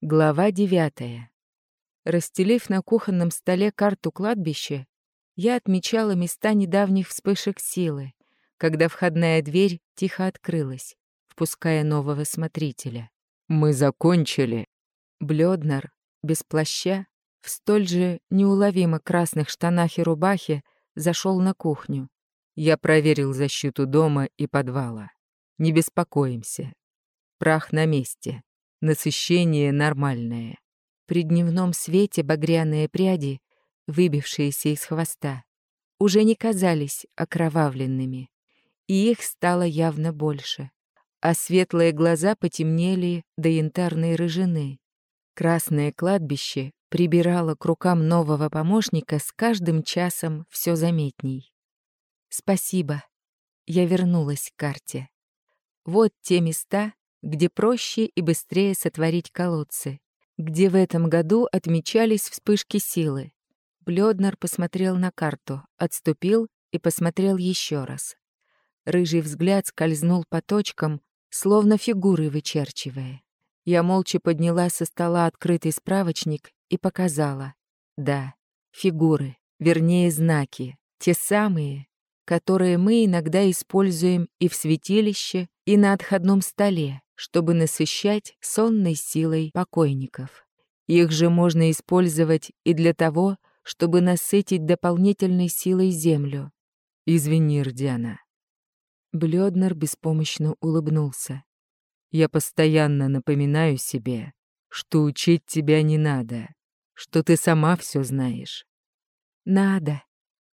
Глава девятая. Расстелив на кухонном столе карту кладбища, я отмечала места недавних вспышек силы, когда входная дверь тихо открылась, впуская нового смотрителя. «Мы закончили!» Блёднер, без плаща, в столь же неуловимо красных штанах и рубахе, зашел на кухню. Я проверил защиту дома и подвала. Не беспокоимся. Прах на месте. Насыщение нормальное. При дневном свете багряные пряди, выбившиеся из хвоста, уже не казались окровавленными, и их стало явно больше, а светлые глаза потемнели до янтарной рыжины. Красное кладбище прибирало к рукам нового помощника с каждым часом все заметней. «Спасибо». Я вернулась к карте. Вот те места, где проще и быстрее сотворить колодцы, где в этом году отмечались вспышки силы. Блёднер посмотрел на карту, отступил и посмотрел еще раз. Рыжий взгляд скользнул по точкам, словно фигуры вычерчивая. Я молча подняла со стола открытый справочник и показала. Да, фигуры, вернее знаки, те самые, которые мы иногда используем и в святилище, и на отходном столе, чтобы насыщать сонной силой покойников. Их же можно использовать и для того, чтобы насытить дополнительной силой землю. Извини, Рдяна. Блёднер беспомощно улыбнулся. Я постоянно напоминаю себе, что учить тебя не надо, что ты сама все знаешь. Надо.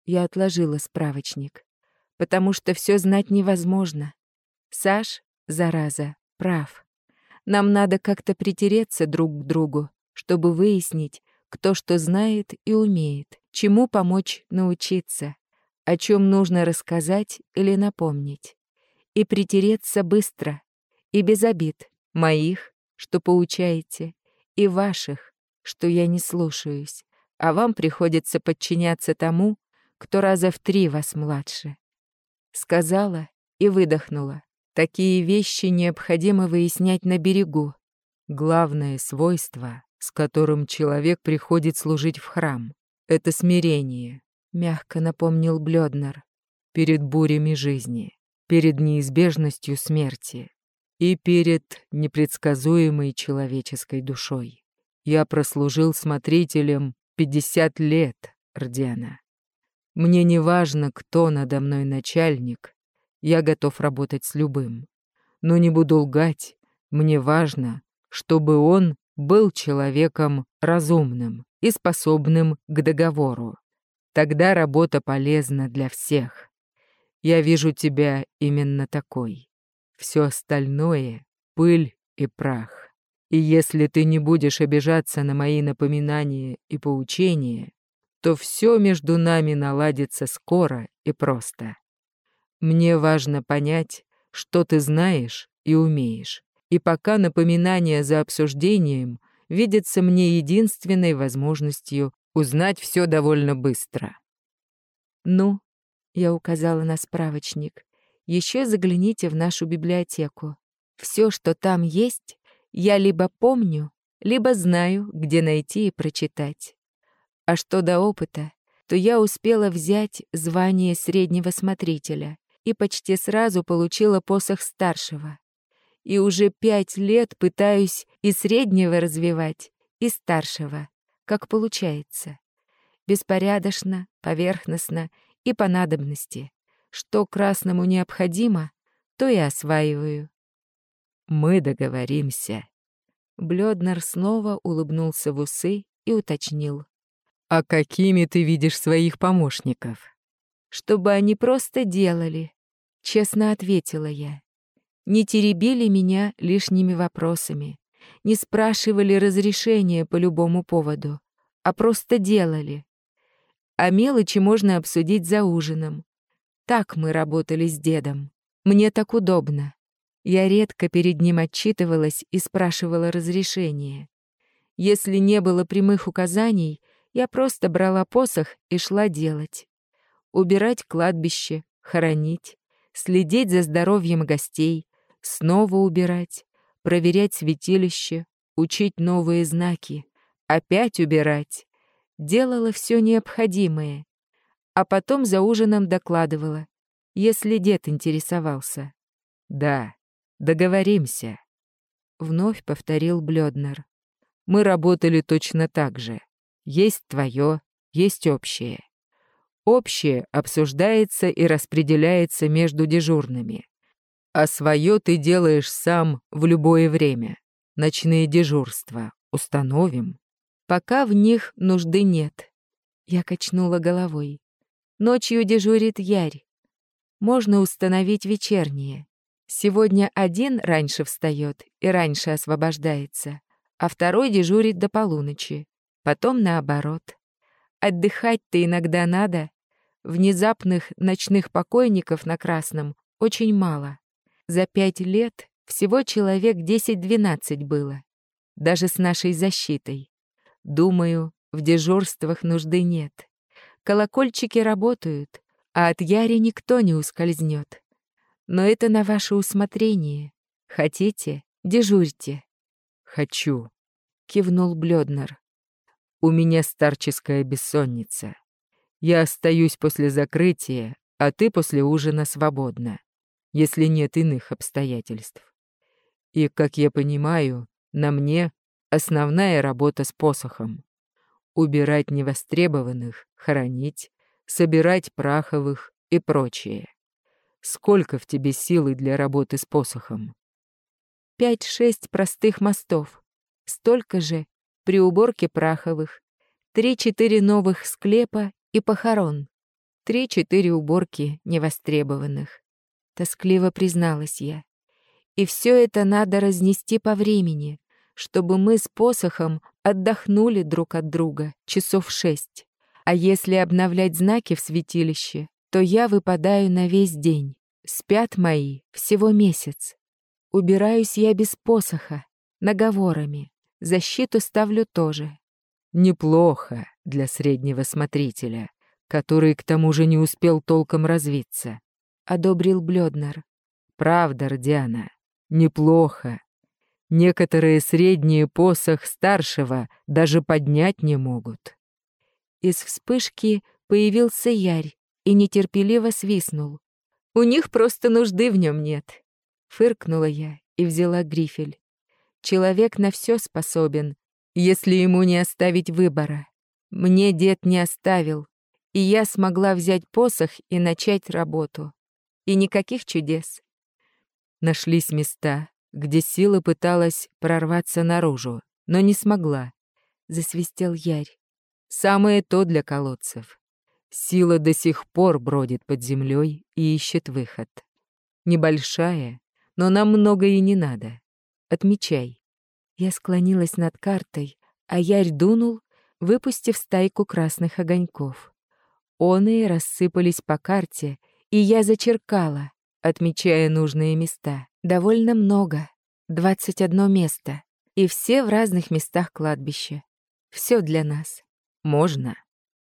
Я отложила справочник, потому что все знать невозможно. Саш, зараза, прав. Нам надо как-то притереться друг к другу, чтобы выяснить, кто что знает и умеет, чему помочь научиться, о чем нужно рассказать или напомнить. И притереться быстро, и без обид, моих, что поучаете, и ваших, что я не слушаюсь, а вам приходится подчиняться тому, кто раза в три вас младше. Сказала и выдохнула. Такие вещи необходимо выяснять на берегу. Главное свойство, с которым человек приходит служить в храм, — это смирение, — мягко напомнил Блёднер, перед бурями жизни, перед неизбежностью смерти и перед непредсказуемой человеческой душой. Я прослужил смотрителем 50 лет, Рдена. Мне не важно, кто надо мной начальник я готов работать с любым. Но не буду лгать, мне важно, чтобы он был человеком разумным и способным к договору. Тогда работа полезна для всех. Я вижу тебя именно такой. Все остальное — пыль и прах. И если ты не будешь обижаться на мои напоминания и поучения, то все между нами наладится скоро и просто. Мне важно понять, что ты знаешь и умеешь. И пока напоминание за обсуждением видится мне единственной возможностью узнать все довольно быстро. «Ну», — я указала на справочник, — «еще загляните в нашу библиотеку. Все, что там есть, я либо помню, либо знаю, где найти и прочитать. А что до опыта, то я успела взять звание среднего смотрителя и почти сразу получила посох старшего. И уже пять лет пытаюсь и среднего развивать, и старшего, как получается. Беспорядочно, поверхностно и по надобности. Что красному необходимо, то и осваиваю. Мы договоримся. Блёднер снова улыбнулся в усы и уточнил. «А какими ты видишь своих помощников?» «Чтобы они просто делали, Честно ответила я. Не теребили меня лишними вопросами, не спрашивали разрешения по любому поводу, а просто делали. А мелочи можно обсудить за ужином. Так мы работали с дедом. Мне так удобно. Я редко перед ним отчитывалась и спрашивала разрешения. Если не было прямых указаний, я просто брала посох и шла делать. Убирать кладбище, хоронить, следить за здоровьем гостей, снова убирать, проверять святилище, учить новые знаки, опять убирать. Делала все необходимое, а потом за ужином докладывала, если дед интересовался. «Да, договоримся», — вновь повторил Блёднер. «Мы работали точно так же. Есть твое, есть общее. Общее обсуждается и распределяется между дежурными. А свое ты делаешь сам в любое время. Ночные дежурства установим. Пока в них нужды нет. Я качнула головой. Ночью дежурит Ярь. Можно установить вечерние. Сегодня один раньше встает и раньше освобождается, а второй дежурит до полуночи. Потом наоборот. Отдыхать-то иногда надо. Внезапных ночных покойников на Красном очень мало. За пять лет всего человек 10-12 было. Даже с нашей защитой. Думаю, в дежурствах нужды нет. Колокольчики работают, а от Яри никто не ускользнет. Но это на ваше усмотрение. Хотите — дежурьте. «Хочу», — кивнул Блёднер. «У меня старческая бессонница. Я остаюсь после закрытия, а ты после ужина свободна если нет иных обстоятельств. И, как я понимаю, на мне основная работа с посохом. Убирать невостребованных, хоронить, собирать праховых и прочее. Сколько в тебе силы для работы с посохом? Пять-шесть простых мостов. Столько же при уборке праховых. Три-четыре новых склепа и похорон. Три-четыре уборки невостребованных. Тоскливо призналась я. И все это надо разнести по времени, чтобы мы с посохом отдохнули друг от друга часов шесть. А если обновлять знаки в святилище, то я выпадаю на весь день. Спят мои всего месяц. Убираюсь я без посоха, наговорами. Защиту ставлю тоже. Неплохо для среднего смотрителя, который к тому же не успел толком развиться. — одобрил Блёднер. «Правда, Родиана, неплохо. Некоторые средние посох старшего даже поднять не могут». Из вспышки появился Ярь и нетерпеливо свистнул. «У них просто нужды в нем нет», — фыркнула я и взяла грифель. «Человек на все способен, если ему не оставить выбора. Мне дед не оставил, и я смогла взять посох и начать работу. И никаких чудес. Нашлись места, где сила пыталась прорваться наружу, но не смогла. Засвистел Ярь. Самое то для колодцев. Сила до сих пор бродит под землей и ищет выход. Небольшая, но нам много и не надо. Отмечай. Я склонилась над картой, а Ярь дунул, выпустив стайку красных огоньков. Оные рассыпались по карте — и я зачеркала, отмечая нужные места. Довольно много. 21 место. И все в разных местах кладбища. Все для нас. Можно.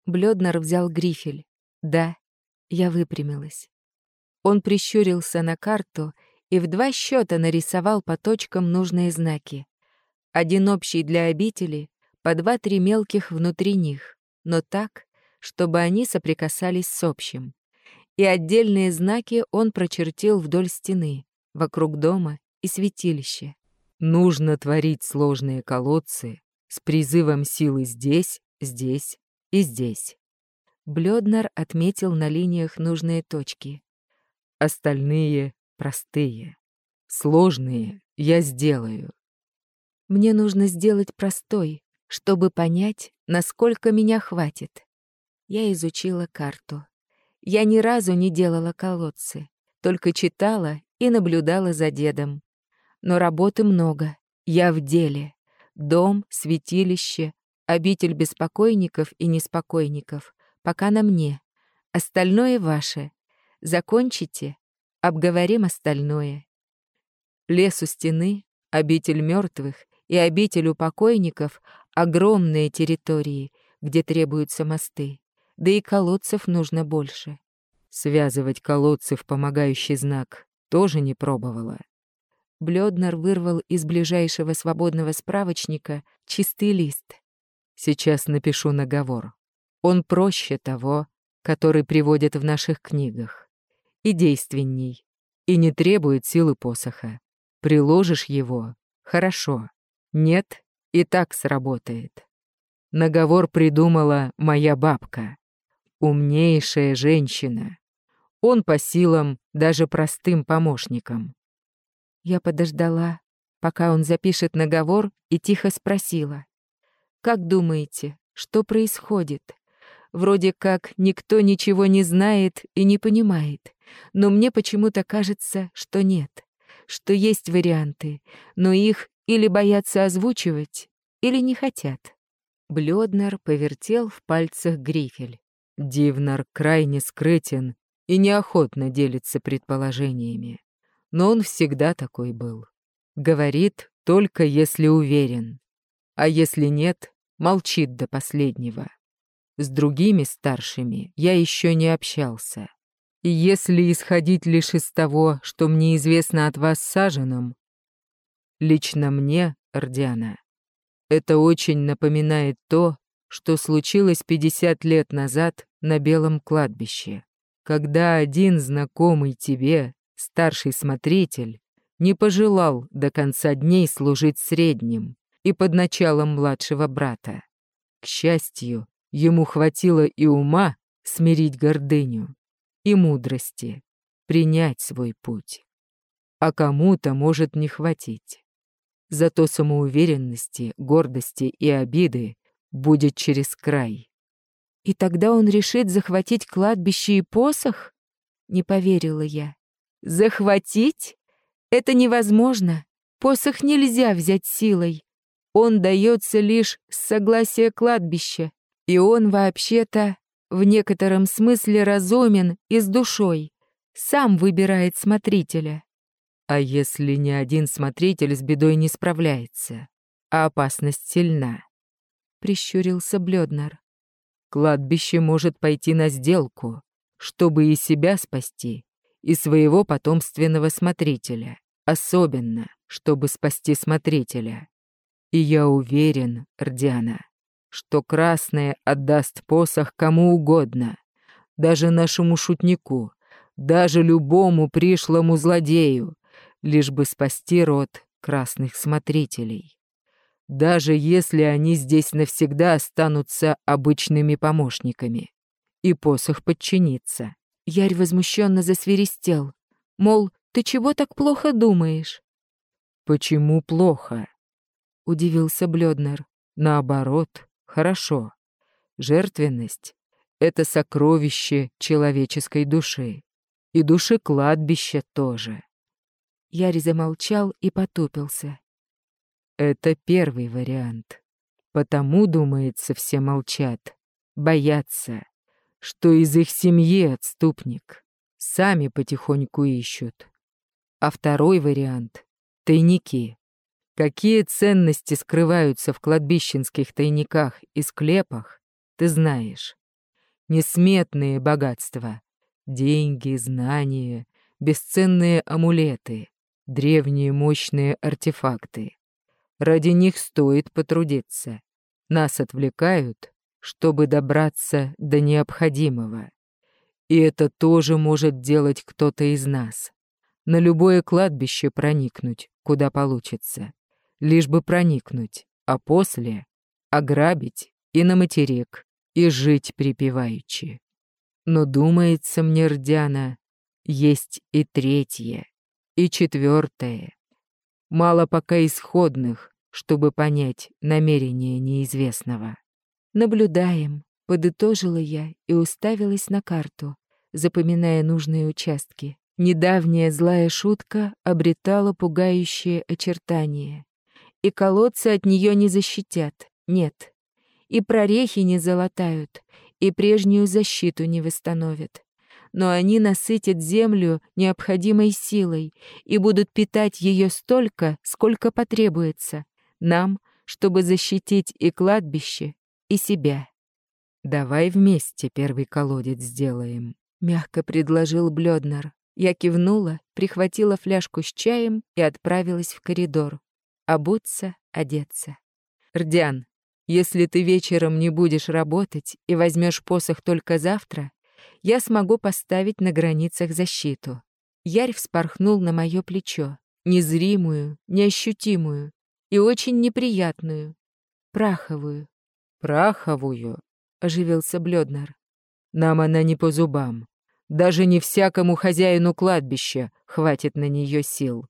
Блёднер взял грифель. Да. Я выпрямилась. Он прищурился на карту и в два счета нарисовал по точкам нужные знаки. Один общий для обители, по два-три мелких внутри них, но так, чтобы они соприкасались с общим и отдельные знаки он прочертил вдоль стены, вокруг дома и святилища. Нужно творить сложные колодцы с призывом силы здесь, здесь и здесь. Блёднер отметил на линиях нужные точки. Остальные простые. Сложные я сделаю. Мне нужно сделать простой, чтобы понять, насколько меня хватит. Я изучила карту. Я ни разу не делала колодцы, только читала и наблюдала за дедом. Но работы много, я в деле. Дом, святилище, обитель беспокойников и неспокойников, пока на мне. Остальное ваше. Закончите, обговорим остальное. Лес у стены, обитель мертвых и обитель у покойников — огромные территории, где требуются мосты да и колодцев нужно больше. Связывать колодцы в помогающий знак тоже не пробовала. Блёднер вырвал из ближайшего свободного справочника чистый лист. «Сейчас напишу наговор. Он проще того, который приводят в наших книгах. И действенней. И не требует силы посоха. Приложишь его — хорошо. Нет — и так сработает. Наговор придумала моя бабка. Умнейшая женщина. Он по силам даже простым помощникам. Я подождала, пока он запишет наговор, и тихо спросила. «Как думаете, что происходит? Вроде как никто ничего не знает и не понимает, но мне почему-то кажется, что нет, что есть варианты, но их или боятся озвучивать, или не хотят». Блёднер повертел в пальцах грифель. Дивнар крайне скрытен и неохотно делится предположениями но он всегда такой был. Говорит только если уверен, а если нет, молчит до последнего. С другими старшими я еще не общался. И если исходить лишь из того, что мне известно от вас Саженом, лично мне, Ордиана, это очень напоминает то, что случилось 50 лет назад на Белом кладбище, когда один знакомый тебе старший смотритель, не пожелал до конца дней служить средним и под началом младшего брата. К счастью, ему хватило и ума смирить гордыню, и мудрости принять свой путь. А кому-то может не хватить. Зато самоуверенности, гордости и обиды будет через край. И тогда он решит захватить кладбище и посох? Не поверила я. Захватить? Это невозможно. Посох нельзя взять силой. Он дается лишь с согласия кладбища. И он вообще-то в некотором смысле разумен и с душой. Сам выбирает смотрителя. А если ни один смотритель с бедой не справляется, а опасность сильна? Прищурился Блёднер. Кладбище может пойти на сделку, чтобы и себя спасти, и своего потомственного смотрителя, особенно, чтобы спасти смотрителя. И я уверен, Рдиана, что Красная отдаст посох кому угодно, даже нашему шутнику, даже любому пришлому злодею, лишь бы спасти род красных смотрителей. Даже если они здесь навсегда останутся обычными помощниками, и посох подчинится. Ярь возмущенно засверистел. Мол, ты чего так плохо думаешь? Почему плохо? Удивился Блёднер. Наоборот, хорошо. Жертвенность — это сокровище человеческой души. И души кладбища тоже. Ярь замолчал и потупился. Это первый вариант. Потому, думается, все молчат. Боятся что из их семьи отступник. Сами потихоньку ищут. А второй вариант — тайники. Какие ценности скрываются в кладбищенских тайниках и склепах, ты знаешь. Несметные богатства. Деньги, знания, бесценные амулеты, древние мощные артефакты. Ради них стоит потрудиться. Нас отвлекают, чтобы добраться до необходимого. И это тоже может делать кто-то из нас. На любое кладбище проникнуть, куда получится. Лишь бы проникнуть, а после — ограбить и на материк, и жить припеваючи. Но думается мне, Рдяна, есть и третье, и четвертое. Мало пока исходных, чтобы понять намерение неизвестного. «Наблюдаем», — подытожила я и уставилась на карту, запоминая нужные участки. Недавняя злая шутка обретала пугающие очертания. И колодцы от нее не защитят, нет. И прорехи не залатают, и прежнюю защиту не восстановят. Но они насытят землю необходимой силой и будут питать ее столько, сколько потребуется нам, чтобы защитить и кладбище, и себя. «Давай вместе первый колодец сделаем», — мягко предложил Блёднер. Я кивнула, прихватила фляжку с чаем и отправилась в коридор. Обуться, одеться. «Рдян, если ты вечером не будешь работать и возьмешь посох только завтра, я смогу поставить на границах защиту». Ярь вспорхнул на мое плечо, незримую, неощутимую и очень неприятную, праховую. «Праховую?» — оживился Блёднер. «Нам она не по зубам. Даже не всякому хозяину кладбища хватит на нее сил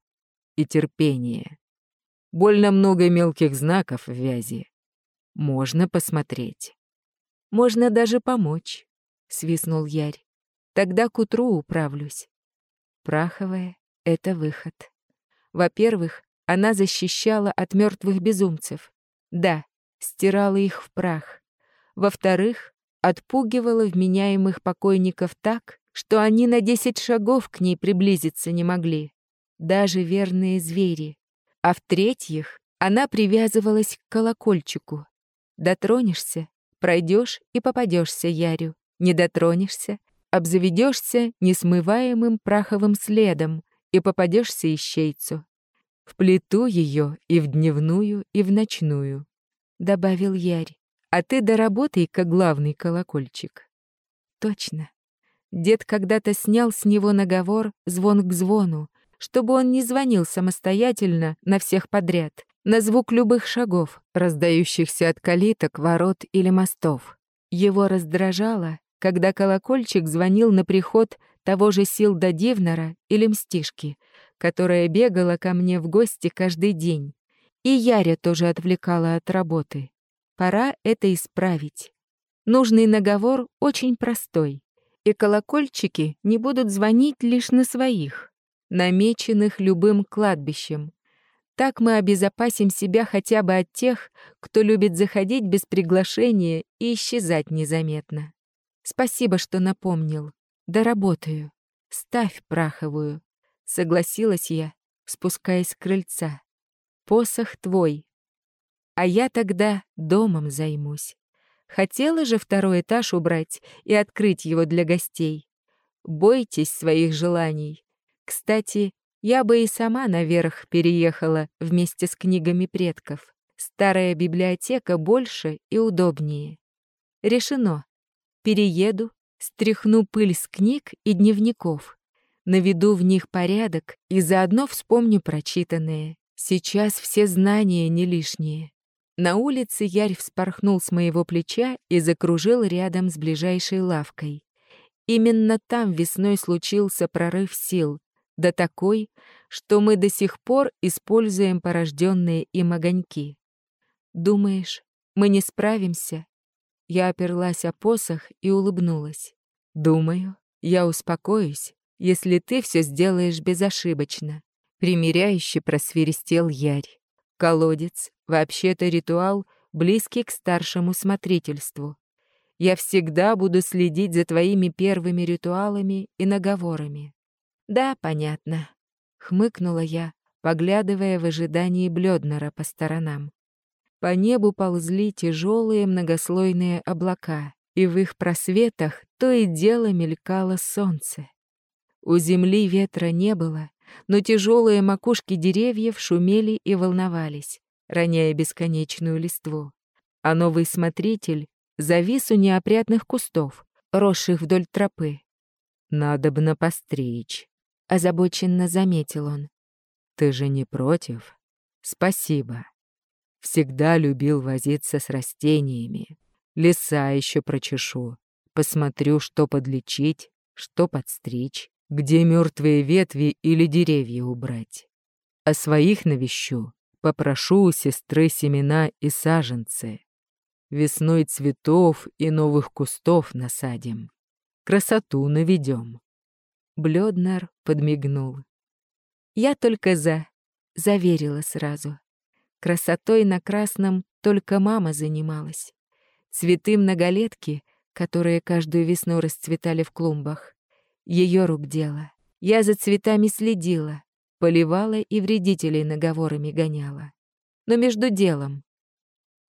и терпения. Больно много мелких знаков в вязи. Можно посмотреть. Можно даже помочь, — свистнул Ярь. Тогда к утру управлюсь. Праховая — это выход. Во-первых, она защищала от мертвых безумцев. Да, стирала их в прах. Во-вторых, отпугивала вменяемых покойников так, что они на десять шагов к ней приблизиться не могли. Даже верные звери. А в-третьих, она привязывалась к колокольчику. Дотронешься, пройдешь и попадешься Ярю. Не дотронешься, обзаведешься несмываемым праховым следом и попадешься ищейцу. В плиту ее и в дневную, и в ночную, — добавил Ярь. А ты доработай как главный колокольчик. Точно. Дед когда-то снял с него наговор «звон к звону», чтобы он не звонил самостоятельно на всех подряд, на звук любых шагов, раздающихся от калиток, ворот или мостов. Его раздражало, когда колокольчик звонил на приход того же Силда Дивнера или Мстишки, которая бегала ко мне в гости каждый день. И Яря тоже отвлекала от работы. Пора это исправить. Нужный наговор очень простой, и колокольчики не будут звонить лишь на своих намеченных любым кладбищем. Так мы обезопасим себя хотя бы от тех, кто любит заходить без приглашения и исчезать незаметно. Спасибо, что напомнил. Доработаю. Ставь праховую. Согласилась я, спускаясь с крыльца. Посох твой. А я тогда домом займусь. Хотела же второй этаж убрать и открыть его для гостей. Бойтесь своих желаний. Кстати, я бы и сама наверх переехала вместе с книгами предков. Старая библиотека больше и удобнее. Решено. Перееду, стряхну пыль с книг и дневников. Наведу в них порядок и заодно вспомню прочитанное. Сейчас все знания не лишние. На улице Ярь вспорхнул с моего плеча и закружил рядом с ближайшей лавкой. Именно там весной случился прорыв сил, да такой, что мы до сих пор используем порожденные им огоньки. Думаешь, мы не справимся? Я оперлась о посох и улыбнулась. Думаю, я успокоюсь, если ты все сделаешь безошибочно. Примеряюще просверистел Ярь. Колодец, вообще-то ритуал, близкий к старшему смотрительству. Я всегда буду следить за твоими первыми ритуалами и наговорами. «Да, понятно», — хмыкнула я, поглядывая в ожидании Блёднера по сторонам. По небу ползли тяжелые многослойные облака, и в их просветах то и дело мелькало солнце. У земли ветра не было, но тяжелые макушки деревьев шумели и волновались, роняя бесконечную листву. А новый смотритель завис у неопрятных кустов, росших вдоль тропы. «Надобно постричь», — озабоченно заметил он. «Ты же не против? Спасибо. Всегда любил возиться с растениями. Леса еще прочешу. Посмотрю, что подлечить, что подстричь, где мертвые ветви или деревья убрать. А своих навещу, попрошу у сестры семена и саженцы. Весной цветов и новых кустов насадим. Красоту наведем. Блёднер подмигнул. Я только за, заверила сразу. Красотой на красном только мама занималась. Цветы многолетки, которые каждую весну расцветали в клумбах, ее рук дело. Я за цветами следила, поливала и вредителей наговорами гоняла. Но между делом.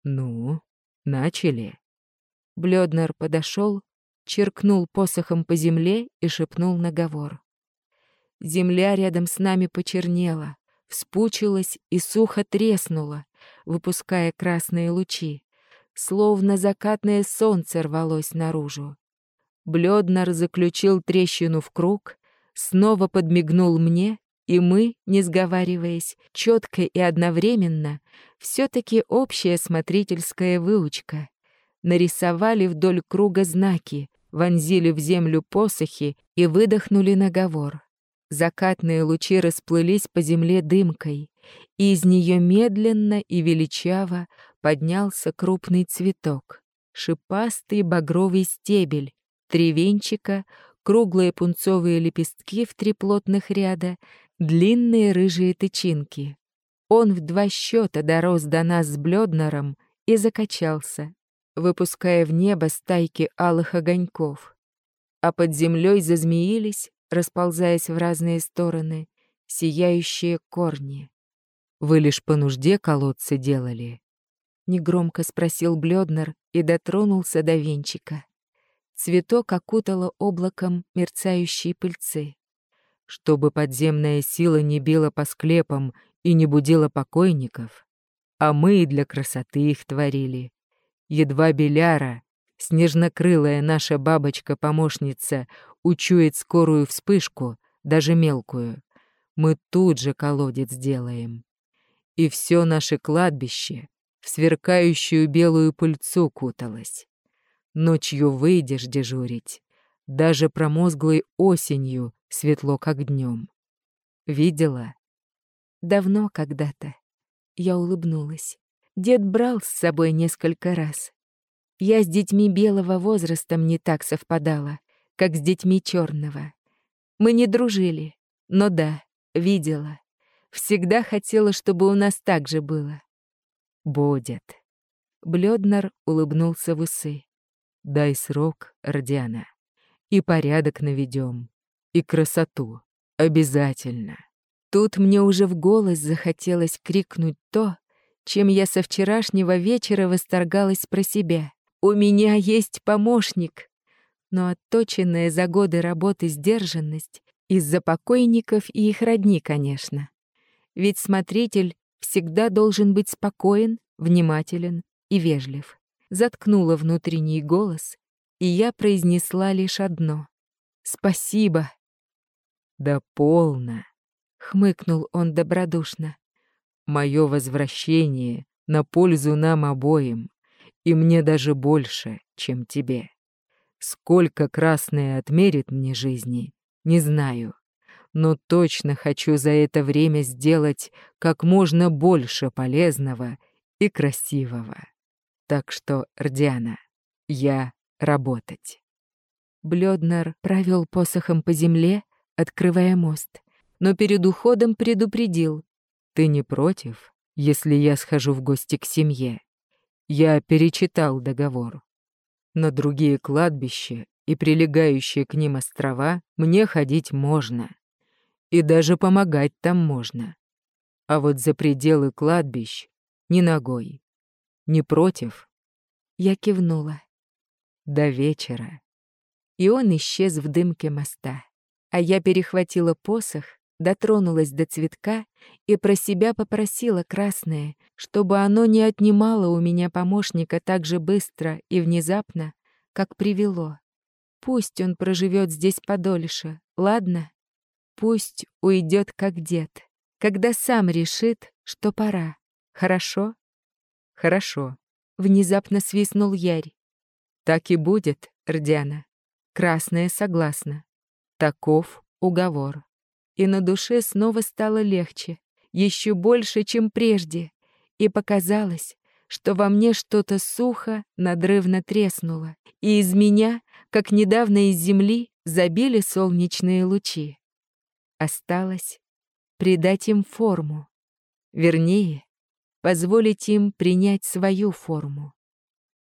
«Ну, начали». Блёднер подошел, черкнул посохом по земле и шепнул наговор. Земля рядом с нами почернела, вспучилась и сухо треснула, выпуская красные лучи, словно закатное солнце рвалось наружу. Блёднер заключил трещину в круг, снова подмигнул мне, и мы, не сговариваясь, четко и одновременно, все таки общая смотрительская выучка, нарисовали вдоль круга знаки, вонзили в землю посохи и выдохнули наговор. Закатные лучи расплылись по земле дымкой, и из нее медленно и величаво поднялся крупный цветок, шипастый багровый стебель, три венчика, круглые пунцовые лепестки в три плотных ряда, длинные рыжие тычинки. Он в два счета дорос до нас с Блёднером и закачался, выпуская в небо стайки алых огоньков. А под землей зазмеились, расползаясь в разные стороны, сияющие корни. «Вы лишь по нужде колодцы делали?» Негромко спросил Блёднер и дотронулся до венчика. Цветок окутало облаком мерцающей пыльцы. Чтобы подземная сила не била по склепам и не будила покойников, а мы и для красоты их творили. Едва Беляра, снежнокрылая наша бабочка-помощница, учует скорую вспышку, даже мелкую, мы тут же колодец делаем. И все наше кладбище в сверкающую белую пыльцу куталось. Ночью выйдешь дежурить, даже промозглой осенью светло, как днем. Видела? Давно когда-то. Я улыбнулась. Дед брал с собой несколько раз. Я с детьми белого возраста не так совпадала, как с детьми черного. Мы не дружили, но да, видела. Всегда хотела, чтобы у нас так же было. Будет. Блёднер улыбнулся в усы. Дай срок, Родиана, и порядок наведем, и красоту. Обязательно. Тут мне уже в голос захотелось крикнуть то, чем я со вчерашнего вечера восторгалась про себя. «У меня есть помощник!» Но отточенная за годы работы сдержанность из-за покойников и их родни, конечно. Ведь смотритель всегда должен быть спокоен, внимателен и вежлив заткнула внутренний голос, и я произнесла лишь одно — «Спасибо». «Да полно», — хмыкнул он добродушно. «Мое возвращение на пользу нам обоим, и мне даже больше, чем тебе. Сколько красное отмерит мне жизни, не знаю, но точно хочу за это время сделать как можно больше полезного и красивого. Так что, Рдиана, я работать. Блёднер провел посохом по земле, открывая мост, но перед уходом предупредил. «Ты не против, если я схожу в гости к семье? Я перечитал договор. На другие кладбища и прилегающие к ним острова мне ходить можно. И даже помогать там можно. А вот за пределы кладбищ — ни ногой. Не против?» Я кивнула. «До вечера». И он исчез в дымке моста. А я перехватила посох, дотронулась до цветка и про себя попросила красное, чтобы оно не отнимало у меня помощника так же быстро и внезапно, как привело. Пусть он проживет здесь подольше, ладно? Пусть уйдет как дед, когда сам решит, что пора. Хорошо? Хорошо. Внезапно свистнул Ярь. Так и будет, Рдяна. Красная согласна. Таков уговор. И на душе снова стало легче, еще больше, чем прежде, и показалось, что во мне что-то сухо, надрывно треснуло, и из меня, как недавно из земли, забили солнечные лучи. Осталось придать им форму. Вернее, позволить им принять свою форму.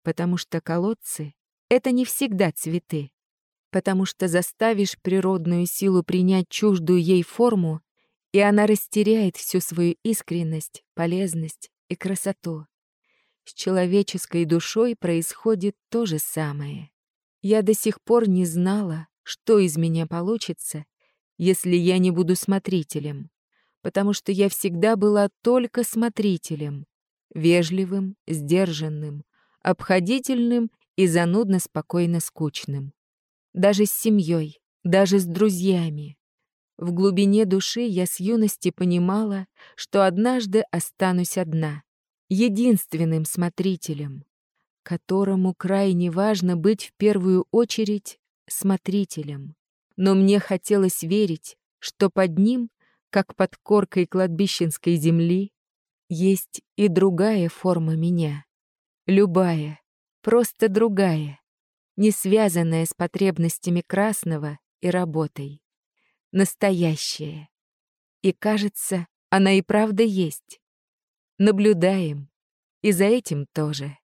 Потому что колодцы — это не всегда цветы. Потому что заставишь природную силу принять чуждую ей форму, и она растеряет всю свою искренность, полезность и красоту. С человеческой душой происходит то же самое. Я до сих пор не знала, что из меня получится, если я не буду смотрителем, потому что я всегда была только смотрителем, вежливым, сдержанным, обходительным и занудно спокойно скучным. Даже с семьей, даже с друзьями. В глубине души я с юности понимала, что однажды останусь одна, единственным смотрителем, которому крайне важно быть в первую очередь смотрителем. Но мне хотелось верить, что под ним, как под коркой кладбищенской земли, есть и другая форма меня. Любая, просто другая, не связанная с потребностями красного и работой. Настоящая. И кажется, она и правда есть. Наблюдаем. И за этим тоже.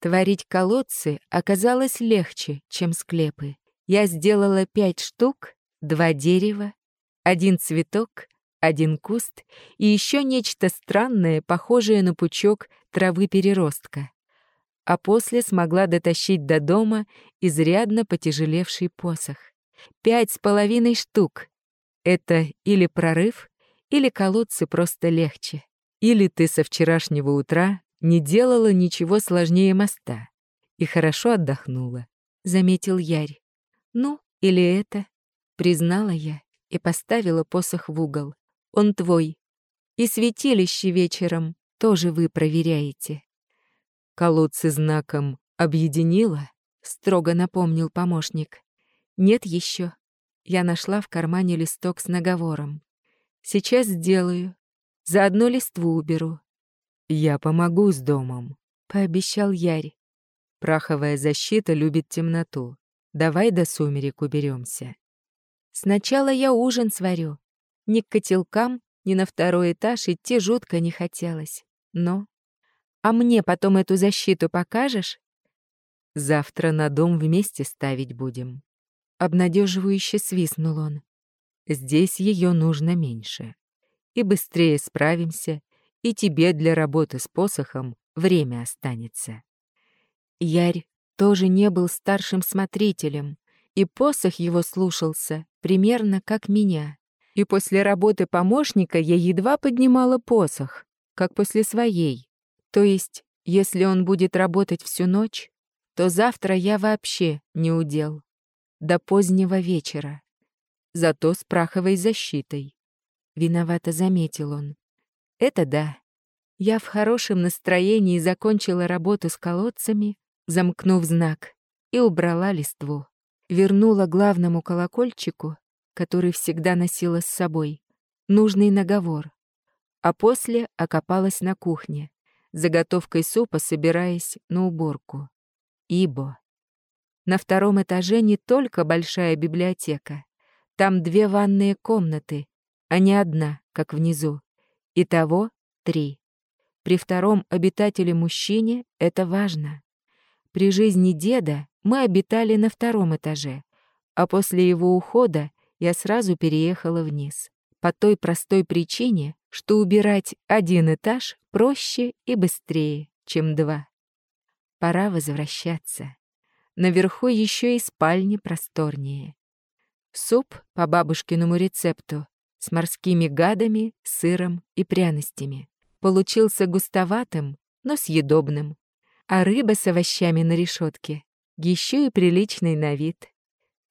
Творить колодцы оказалось легче, чем склепы. Я сделала пять штук, два дерева, один цветок, один куст и еще нечто странное, похожее на пучок травы-переростка. А после смогла дотащить до дома изрядно потяжелевший посох. Пять с половиной штук. Это или прорыв, или колодцы просто легче. Или ты со вчерашнего утра не делала ничего сложнее моста и хорошо отдохнула, — заметил Ярь. Ну, или это, — признала я и поставила посох в угол. Он твой. И святилище вечером тоже вы проверяете. Колодцы знаком объединила, — строго напомнил помощник. Нет еще. Я нашла в кармане листок с наговором. Сейчас сделаю. Заодно листву уберу. «Я помогу с домом», — пообещал Ярь. «Праховая защита любит темноту. Давай до сумерек уберемся. Сначала я ужин сварю. Ни к котелкам, ни на второй этаж идти жутко не хотелось. Но... А мне потом эту защиту покажешь? Завтра на дом вместе ставить будем. Обнадеживающе свистнул он. Здесь ее нужно меньше. И быстрее справимся, и тебе для работы с посохом время останется. Ярь тоже не был старшим смотрителем, и посох его слушался примерно как меня. И после работы помощника я едва поднимала посох, как после своей. То есть, если он будет работать всю ночь, то завтра я вообще не удел. До позднего вечера. Зато с праховой защитой. Виновато заметил он. Это да. Я в хорошем настроении закончила работу с колодцами, замкнув знак, и убрала листву. Вернула главному колокольчику, который всегда носила с собой, нужный наговор. А после окопалась на кухне, заготовкой супа собираясь на уборку. Ибо. На втором этаже не только большая библиотека. Там две ванные комнаты, а не одна, как внизу. Итого три. При втором обитателе-мужчине это важно. При жизни деда мы обитали на втором этаже, а после его ухода я сразу переехала вниз. По той простой причине, что убирать один этаж проще и быстрее, чем два. Пора возвращаться. Наверху еще и спальни просторнее. Суп по бабушкиному рецепту с морскими гадами, сыром и пряностями. Получился густоватым, но съедобным. А рыба с овощами на решетке еще и приличный на вид.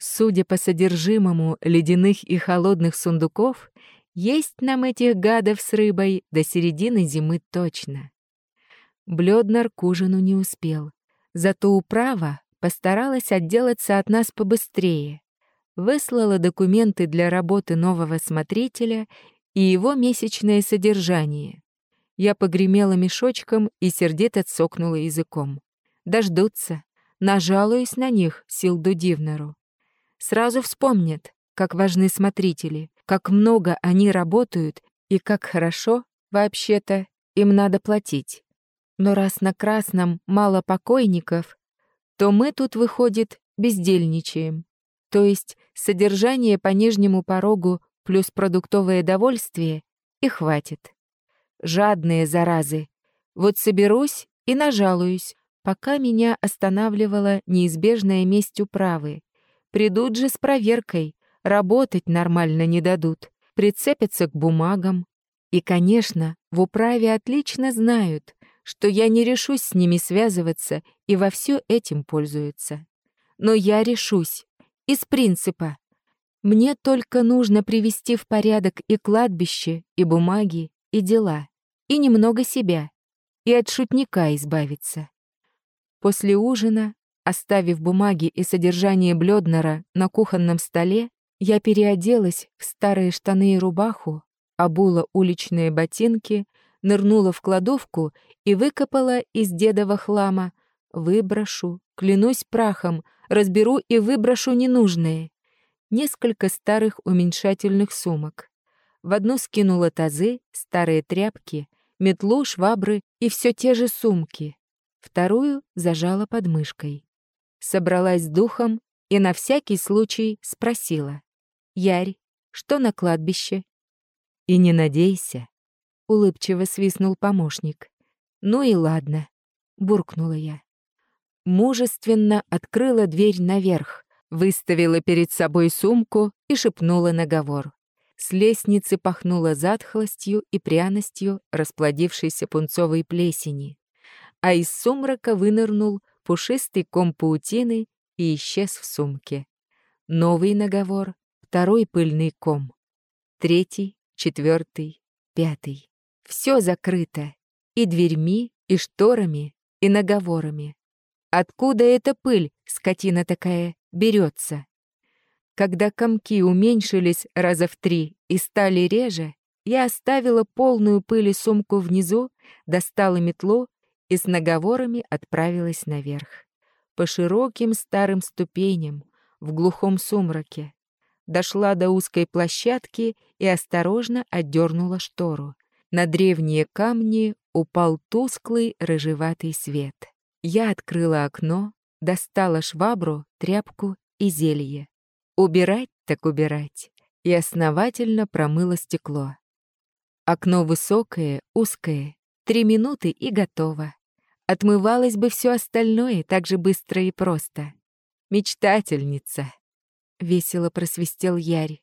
Судя по содержимому ледяных и холодных сундуков, есть нам этих гадов с рыбой до середины зимы точно. Блёднер к ужину не успел. Зато управа постаралась отделаться от нас побыстрее выслала документы для работы нового смотрителя и его месячное содержание. Я погремела мешочком и сердито цокнула языком. Дождутся. Нажалуюсь на них, Силду Дивнеру. Сразу вспомнят, как важны смотрители, как много они работают и как хорошо, вообще-то, им надо платить. Но раз на красном мало покойников, то мы тут, выходит, бездельничаем. То есть содержание по нижнему порогу плюс продуктовое довольствие и хватит. Жадные заразы. Вот соберусь и нажалуюсь, пока меня останавливала неизбежная месть управы. Придут же с проверкой, Работать нормально не дадут, прицепятся к бумагам. И, конечно, в управе отлично знают, что я не решусь с ними связываться и во все этим пользуются. Но я решусь. Из принципа. Мне только нужно привести в порядок и кладбище, и бумаги, и дела, и немного себя, и от шутника избавиться. После ужина, оставив бумаги и содержание Блёднера на кухонном столе, я переоделась в старые штаны и рубаху, обула уличные ботинки, нырнула в кладовку и выкопала из дедова хлама. Выброшу, клянусь прахом, разберу и выброшу ненужные. Несколько старых уменьшательных сумок. В одну скинула тазы, старые тряпки, метлу, швабры и все те же сумки вторую зажала под мышкой. Собралась с духом и на всякий случай спросила. «Ярь, что на кладбище?» «И не надейся», — улыбчиво свистнул помощник. «Ну и ладно», — буркнула я. Мужественно открыла дверь наверх, выставила перед собой сумку и шепнула наговор. С лестницы пахнуло затхлостью и пряностью расплодившейся пунцовой плесени а из сумрака вынырнул пушистый ком паутины и исчез в сумке. Новый наговор, второй пыльный ком. Третий, четвертый, пятый. Все закрыто. И дверьми, и шторами, и наговорами. Откуда эта пыль, скотина такая, берется? Когда комки уменьшились раза в три и стали реже, я оставила полную пыли сумку внизу, достала метлу и с наговорами отправилась наверх. По широким старым ступеням, в глухом сумраке. Дошла до узкой площадки и осторожно отдернула штору. На древние камни упал тусклый рыжеватый свет. Я открыла окно, достала швабру, тряпку и зелье. Убирать так убирать. И основательно промыла стекло. Окно высокое, узкое, Три минуты и готово. Отмывалось бы все остальное так же быстро и просто. Мечтательница. Весело просвистел Ярь.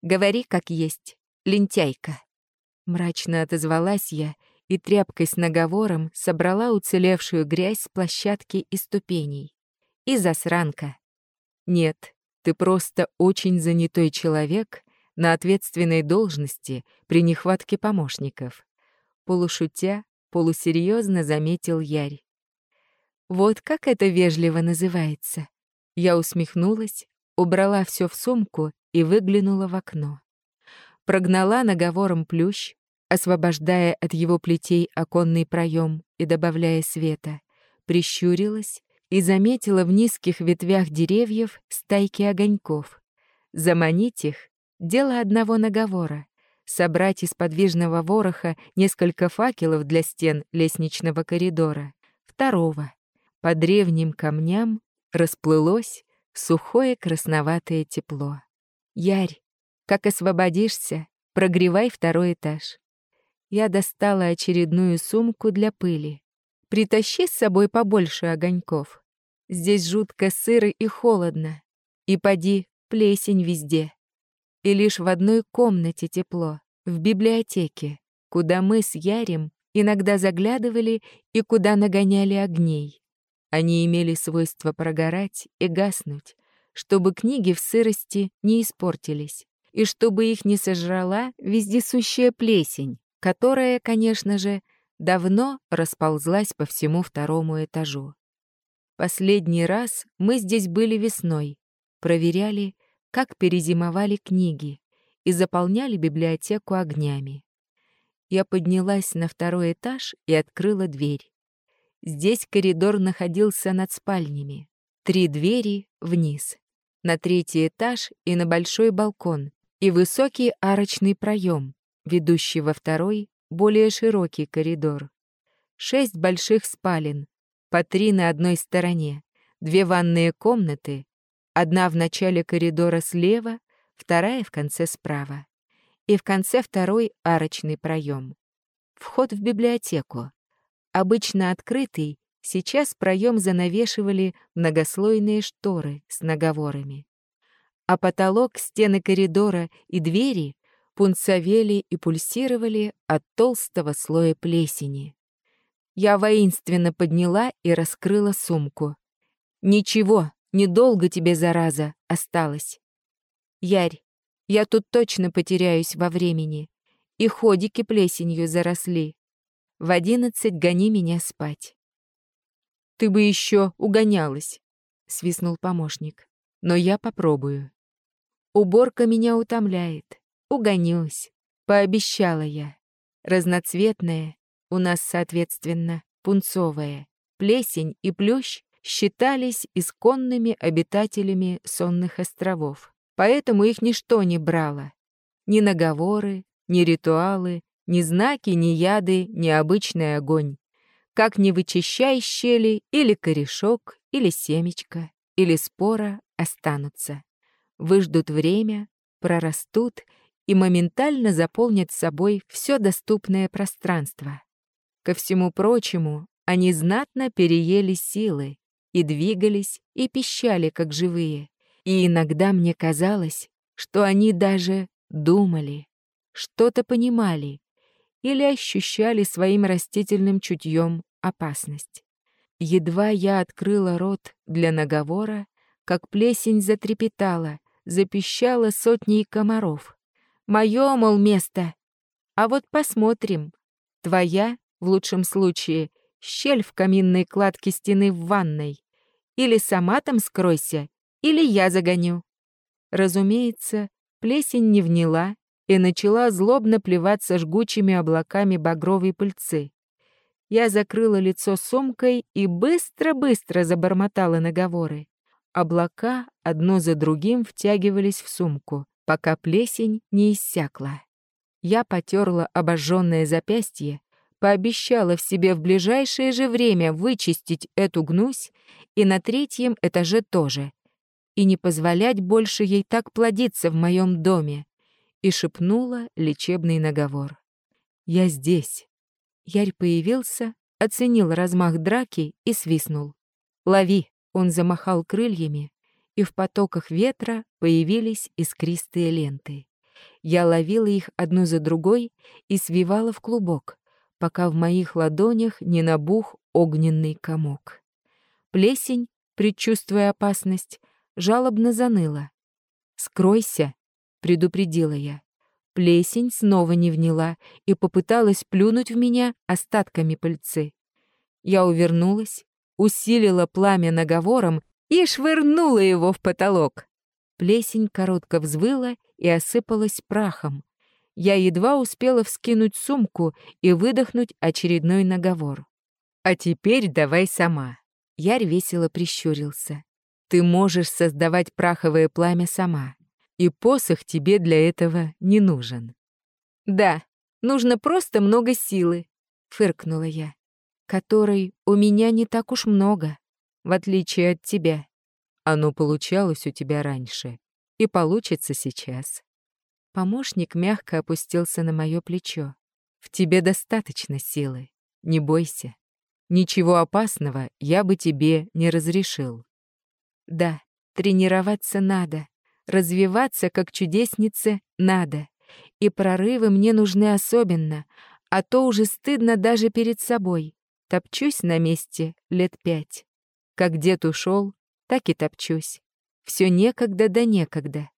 Говори как есть, лентяйка. Мрачно отозвалась я и тряпкой с наговором собрала уцелевшую грязь с площадки и ступеней. И засранка. Нет, ты просто очень занятой человек на ответственной должности при нехватке помощников полушутя, полусерьезно заметил Ярь. Вот как это вежливо называется. Я усмехнулась, убрала все в сумку и выглянула в окно. Прогнала наговором плющ, освобождая от его плетей оконный проем и добавляя света, прищурилась и заметила в низких ветвях деревьев стайки огоньков. Заманить их — дело одного наговора собрать из подвижного вороха несколько факелов для стен лестничного коридора. Второго. По древним камням расплылось сухое красноватое тепло. Ярь, как освободишься, прогревай второй этаж. Я достала очередную сумку для пыли. Притащи с собой побольше огоньков. Здесь жутко сыро и холодно. И поди, плесень везде и лишь в одной комнате тепло, в библиотеке, куда мы с Ярем иногда заглядывали и куда нагоняли огней. Они имели свойство прогорать и гаснуть, чтобы книги в сырости не испортились, и чтобы их не сожрала вездесущая плесень, которая, конечно же, давно расползлась по всему второму этажу. Последний раз мы здесь были весной, проверяли, как перезимовали книги и заполняли библиотеку огнями. Я поднялась на второй этаж и открыла дверь. Здесь коридор находился над спальнями. Три двери вниз. На третий этаж и на большой балкон. И высокий арочный проем, ведущий во второй, более широкий коридор. Шесть больших спален, по три на одной стороне, две ванные комнаты Одна в начале коридора слева, вторая в конце справа. И в конце второй арочный проем. Вход в библиотеку. Обычно открытый, сейчас проем занавешивали многослойные шторы с наговорами. а потолок, стены коридора и двери пунцовели и пульсировали от толстого слоя плесени. Я воинственно подняла и раскрыла сумку. «Ничего, недолго тебе, зараза, осталось. Ярь, я тут точно потеряюсь во времени. И ходики плесенью заросли. В одиннадцать гони меня спать». «Ты бы еще угонялась», — свистнул помощник. «Но я попробую». Уборка меня утомляет. Угонюсь, пообещала я. Разноцветная, у нас, соответственно, пунцовая. Плесень и плющ считались исконными обитателями сонных островов. Поэтому их ничто не брало. Ни наговоры, ни ритуалы, ни знаки, ни яды, ни обычный огонь. Как не вычищай щели, или корешок, или семечко, или спора останутся. Выждут время, прорастут и моментально заполнят собой все доступное пространство. Ко всему прочему, они знатно переели силы и двигались, и пищали, как живые. И иногда мне казалось, что они даже думали, что-то понимали или ощущали своим растительным чутьем опасность. Едва я открыла рот для наговора, как плесень затрепетала, запищала сотней комаров. Мое, мол, место. А вот посмотрим. Твоя, в лучшем случае, щель в каминной кладке стены в ванной. Или сама там скройся, или я загоню. Разумеется, плесень не вняла и начала злобно плеваться жгучими облаками багровой пыльцы. Я закрыла лицо сумкой и быстро-быстро забормотала наговоры. Облака одно за другим втягивались в сумку пока плесень не иссякла. Я потерла обожженное запястье, пообещала в себе в ближайшее же время вычистить эту гнусь и на третьем этаже тоже, и не позволять больше ей так плодиться в моем доме, и шепнула лечебный наговор. «Я здесь». Ярь появился, оценил размах драки и свистнул. «Лови!» Он замахал крыльями, и в потоках ветра появились искристые ленты. Я ловила их одну за другой и свивала в клубок, пока в моих ладонях не набух огненный комок. Плесень, предчувствуя опасность, жалобно заныла. «Скройся!» — предупредила я. Плесень снова не вняла и попыталась плюнуть в меня остатками пыльцы. Я увернулась, усилила пламя наговором и швырнула его в потолок. Плесень коротко взвыла и осыпалась прахом. Я едва успела вскинуть сумку и выдохнуть очередной наговор. «А теперь давай сама». Ярь весело прищурился. «Ты можешь создавать праховое пламя сама, и посох тебе для этого не нужен». «Да, нужно просто много силы», — фыркнула я, «которой у меня не так уж много» в отличие от тебя. Оно получалось у тебя раньше и получится сейчас. Помощник мягко опустился на мое плечо. В тебе достаточно силы, не бойся. Ничего опасного я бы тебе не разрешил. Да, тренироваться надо, развиваться как чудеснице надо. И прорывы мне нужны особенно, а то уже стыдно даже перед собой. Топчусь на месте лет пять. Как дед ушел, так и топчусь. Все некогда да некогда.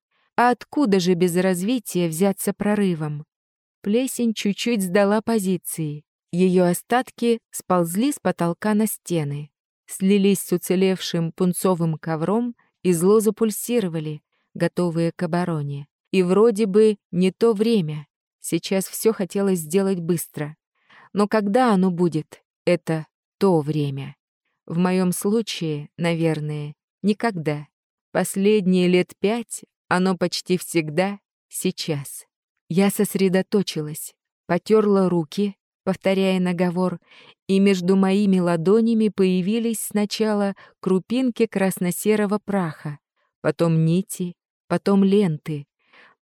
А откуда же без развития взяться прорывом? Плесень чуть-чуть сдала позиции. Ее остатки сползли с потолка на стены, слились с уцелевшим пунцовым ковром и зло запульсировали, готовые к обороне. И вроде бы не то время. Сейчас все хотелось сделать быстро. Но когда оно будет, это то время? В моем случае, наверное, никогда. Последние лет пять оно почти всегда сейчас. Я сосредоточилась, потерла руки, повторяя наговор, и между моими ладонями появились сначала крупинки красно-серого праха, потом нити, потом ленты.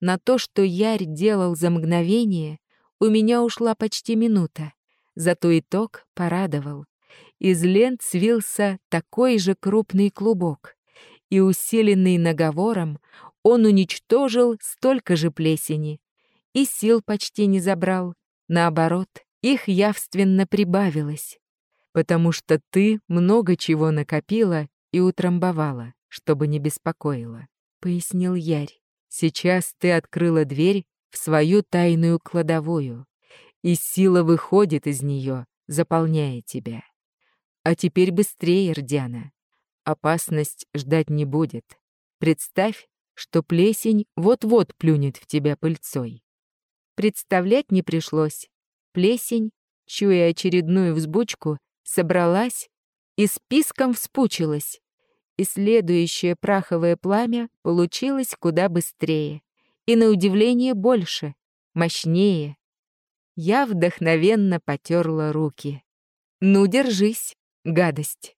На то, что Ярь делал за мгновение, у меня ушла почти минута, зато итог порадовал. Из лент свился такой же крупный клубок. и усиленный наговором, он уничтожил столько же плесени. И сил почти не забрал. Наоборот, их явственно прибавилось. Потому что ты много чего накопила и утрамбовала, чтобы не беспокоило, — пояснил Ярь. Сейчас ты открыла дверь в свою тайную кладовую, и сила выходит из нее, заполняя тебя. А теперь быстрее, Рдяна. Опасность ждать не будет. Представь, что плесень вот-вот плюнет в тебя пыльцой. Представлять не пришлось. Плесень, чуя очередную взбучку, собралась и списком вспучилась. И следующее праховое пламя получилось куда быстрее. И на удивление больше, мощнее. Я вдохновенно потерла руки. «Ну, держись, гадость!»